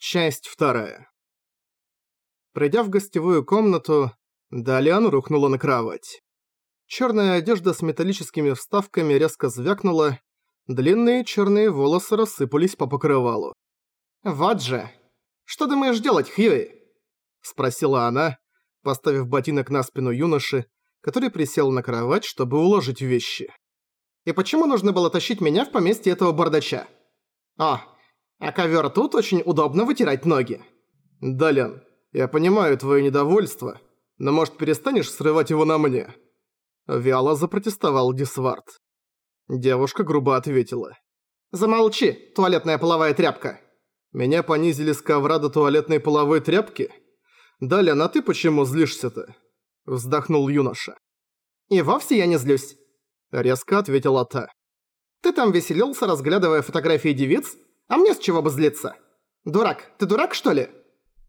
Часть вторая. Придя в гостевую комнату, Далиан рухнула на кровать. Черная одежда с металлическими вставками резко звякнула, длинные черные волосы рассыпались по покрывалу. «Вот же! Что думаешь делать, Хьюи?» – спросила она, поставив ботинок на спину юноши, который присел на кровать, чтобы уложить вещи. «И почему нужно было тащить меня в поместье этого бардача? О, а ковер тут очень удобно вытирать ноги. Далян, я понимаю твое недовольство, но может перестанешь срывать его на мне? Вяло запротестовал Дисвард. Девушка грубо ответила. «Замолчи, туалетная половая тряпка!» «Меня понизили с ковра до туалетной половой тряпки? Далян, а ты почему злишься-то?» Вздохнул юноша. «И вовсе я не злюсь», — резко ответила та. «Ты там веселился, разглядывая фотографии девиц, а мне с чего бы злиться? Дурак, ты дурак, что ли?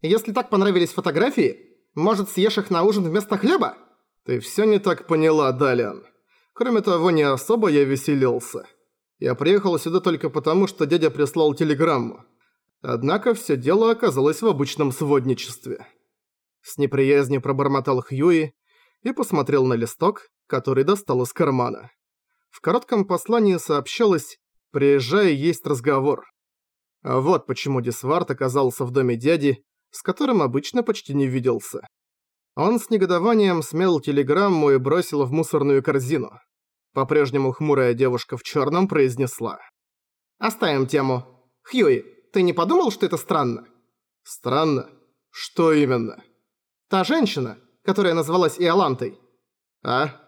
Если так понравились фотографии, может, съешь их на ужин вместо хлеба? Ты всё не так поняла, Далиан. Кроме того, не особо я веселился. Я приехал сюда только потому, что дядя прислал телеграмму. Однако всё дело оказалось в обычном сводничестве. С неприязнью пробормотал Хьюи и посмотрел на листок, который достал из кармана. В коротком послании сообщалось «Приезжай, есть разговор». Вот почему Дисвард оказался в доме дяди, с которым обычно почти не виделся. Он с негодованием смел телеграмму и бросил в мусорную корзину. По-прежнему хмурая девушка в черном произнесла. «Оставим тему. Хьюи, ты не подумал, что это странно?» «Странно? Что именно?» «Та женщина, которая называлась Иолантой». «А?»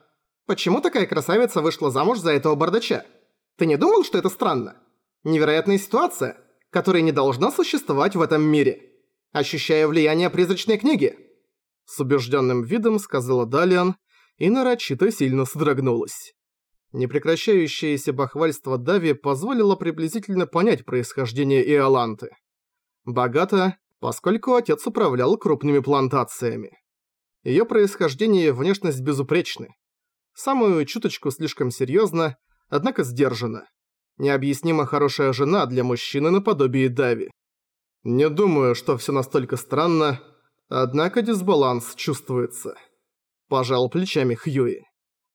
«Почему такая красавица вышла замуж за этого бардача? Ты не думал, что это странно? Невероятная ситуация которой не должно существовать в этом мире. Ощущая влияние призрачной книги. С убежденным видом сказала Далиан и нарочито сильно содрогнулась. Непрекращающееся бахвальство Дави позволило приблизительно понять происхождение Иоланты. Богато, поскольку отец управлял крупными плантациями. Её происхождение и внешность безупречны. Самую чуточку слишком серьёзно, однако сдержанно. Необъяснимо хорошая жена для мужчины наподобие Дави. Не думаю, что все настолько странно, однако дисбаланс чувствуется. Пожал плечами Хьюи.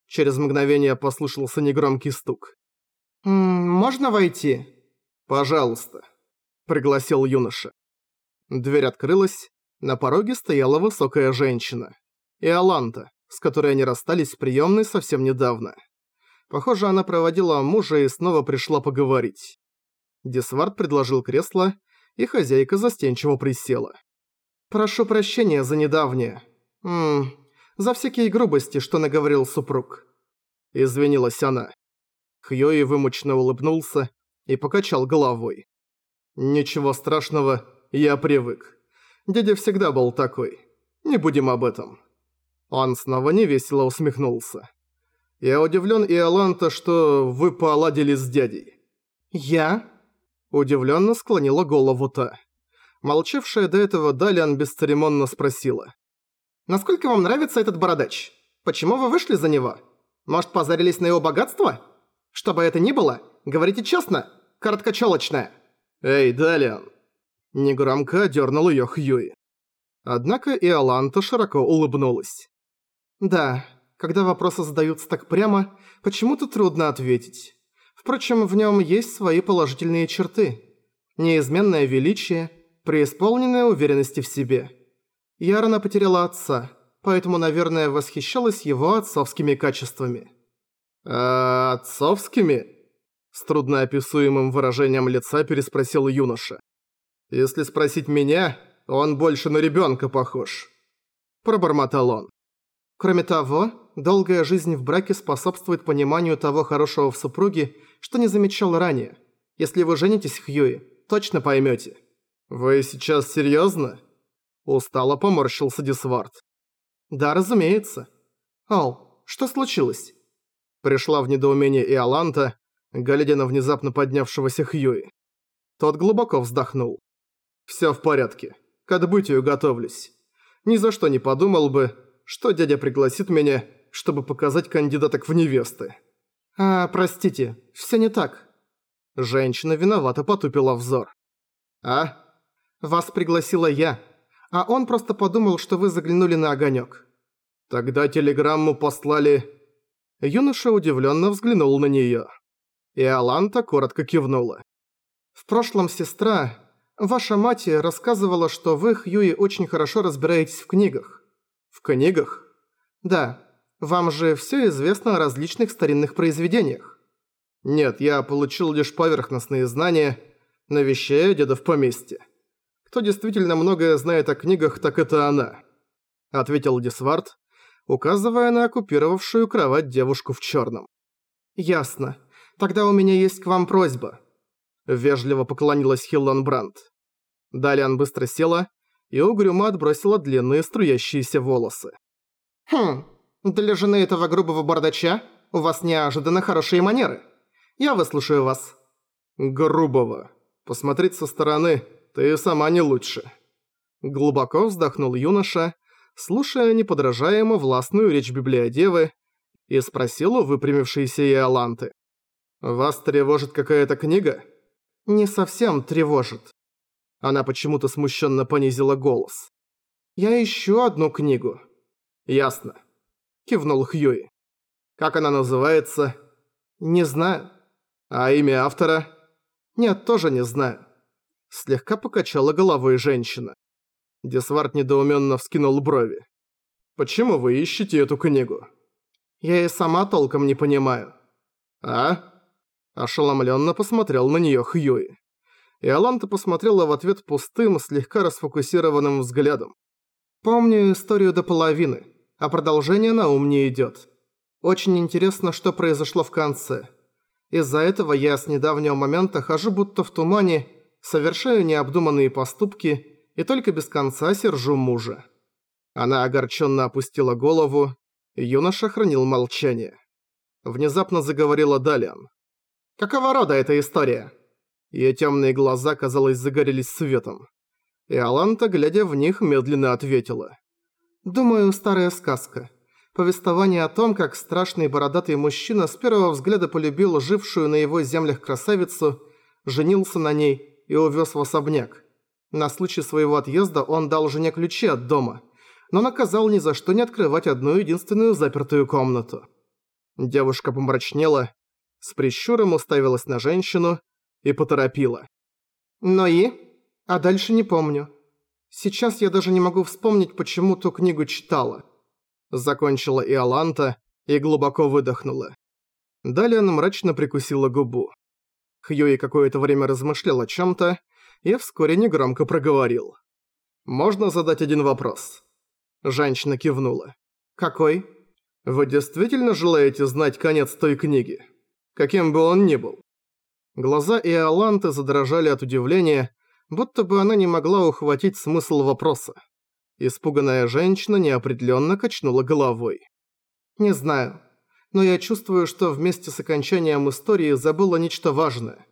Через мгновение послышался негромкий стук. «М -м, «Можно войти?» «Пожалуйста», — пригласил юноша. Дверь открылась, на пороге стояла высокая женщина. И Аланта, с которой они расстались в приёмной совсем недавно. Похоже, она проводила мужа и снова пришла поговорить. Десвард предложил кресло, и хозяйка застенчиво присела. «Прошу прощения за недавнее. Ммм, за всякие грубости, что наговорил супруг». Извинилась она. Хьюи вымученно улыбнулся и покачал головой. «Ничего страшного, я привык. Дядя всегда был такой. Не будем об этом». Он снова невесело усмехнулся. Я удивлен, Иоланта, что вы поладили с дядей». «Я?» Удивленно склонила голову та. Молчавшая до этого Далиан бесцеремонно спросила. «Насколько вам нравится этот бородач? Почему вы вышли за него? Может, позарились на его богатство? Что бы это ни было, говорите честно, короткочелочная». «Эй, Далиан!» Негромко дернул ее Хьюи. Однако Иоланта широко улыбнулась. «Да, когда вопросы задаются так прямо, почему-то трудно ответить. Впрочем, в нем есть свои положительные черты. Неизменное величие, преисполненная уверенности в себе. Я рано потеряла отца, поэтому, наверное, восхищалась его отцовскими качествами. «А отцовскими?» С трудноописуемым выражением лица переспросил юноша. «Если спросить меня, он больше на ребенка похож». Пробормотал он. Кроме того, долгая жизнь в браке способствует пониманию того хорошего в супруге, что не замечал ранее. Если вы женитесь, Хьюи, точно поймете. «Вы сейчас серьезно? Устало поморщился Дисвард. «Да, разумеется. Ал, что случилось?» Пришла в недоумение Иоланта, глядя на внезапно поднявшегося Хьюи. Тот глубоко вздохнул. «Всё в порядке. К отбытию готовлюсь. Ни за что не подумал бы, что дядя пригласит меня, чтобы показать кандидаток в невесты. «А, простите, все не так». Женщина виновато потупила взор. «А? Вас пригласила я, а он просто подумал, что вы заглянули на огонек. Тогда телеграмму послали... Юноша удивленно взглянул на нее. И Аланта коротко кивнула. В прошлом сестра, ваша мать рассказывала, что вы, Хьюи, очень хорошо разбираетесь в книгах. В книгах? Да. Вам же все известно о различных старинных произведениях. Нет, я получил лишь поверхностные знания, навещая деда в поместье. Кто действительно многое знает о книгах, так это она», — ответил Дисвард, указывая на оккупировавшую кровать девушку в черном. «Ясно. Тогда у меня есть к вам просьба». Вежливо поклонилась Хиллан Брандт. Далиан быстро села и угрюмо отбросила длинные струящиеся волосы. «Хм, для жены этого грубого бардача у вас неожиданно хорошие манеры. Я выслушаю вас». «Грубого. Посмотреть со стороны, ты сама не лучше». Глубоко вздохнул юноша, слушая неподражаемо властную речь библиодевы, и спросил у выпрямившейся Иоланты. «Вас тревожит какая-то книга?» «Не совсем тревожит». Она почему-то смущенно понизила голос. «Я ищу одну книгу». «Ясно», — кивнул Хьюи. «Как она называется?» «Не знаю». «А имя автора?» «Нет, тоже не знаю». Слегка покачала головой женщина. Десвард недоуменно вскинул брови. «Почему вы ищете эту книгу?» «Я и сама толком не понимаю». «А?» Ошеломленно посмотрел на нее Хьюи. И Аланта посмотрела в ответ пустым, слегка расфокусированным взглядом. «Помню историю до половины, а продолжение на ум не идёт. Очень интересно, что произошло в конце. Из-за этого я с недавнего момента хожу будто в тумане, совершаю необдуманные поступки и только без конца сержу мужа». Она огорченно опустила голову, юноша хранил молчание. Внезапно заговорила Далиан. «Какого рода эта история?» Её тёмные глаза, казалось, загорелись светом. И Аланта, глядя в них, медленно ответила. «Думаю, старая сказка. Повествование о том, как страшный бородатый мужчина с первого взгляда полюбил жившую на его землях красавицу, женился на ней и увез в особняк. На случай своего отъезда он дал жене ключи от дома, но наказал ни за что не открывать одну единственную запертую комнату. Девушка помрачнела, с прищуром уставилась на женщину и поторопила. «Ну и? А дальше не помню. Сейчас я даже не могу вспомнить, почему ту книгу читала». Закончила Иоланта и глубоко выдохнула. Далее она мрачно прикусила губу. Хьюи какое-то время размышлял о чем-то и вскоре негромко проговорил. «Можно задать один вопрос?» Женщина кивнула. «Какой?» «Вы действительно желаете знать конец той книги? Каким бы он ни был?» Глаза Иоланты задрожали от удивления, будто бы она не могла ухватить смысл вопроса. Испуганная женщина неопределенно качнула головой. «Не знаю, но я чувствую, что вместе с окончанием истории забыла нечто важное.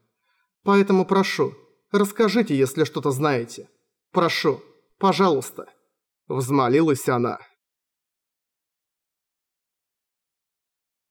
Поэтому прошу, расскажите, если что-то знаете. Прошу, пожалуйста». Взмолилась она.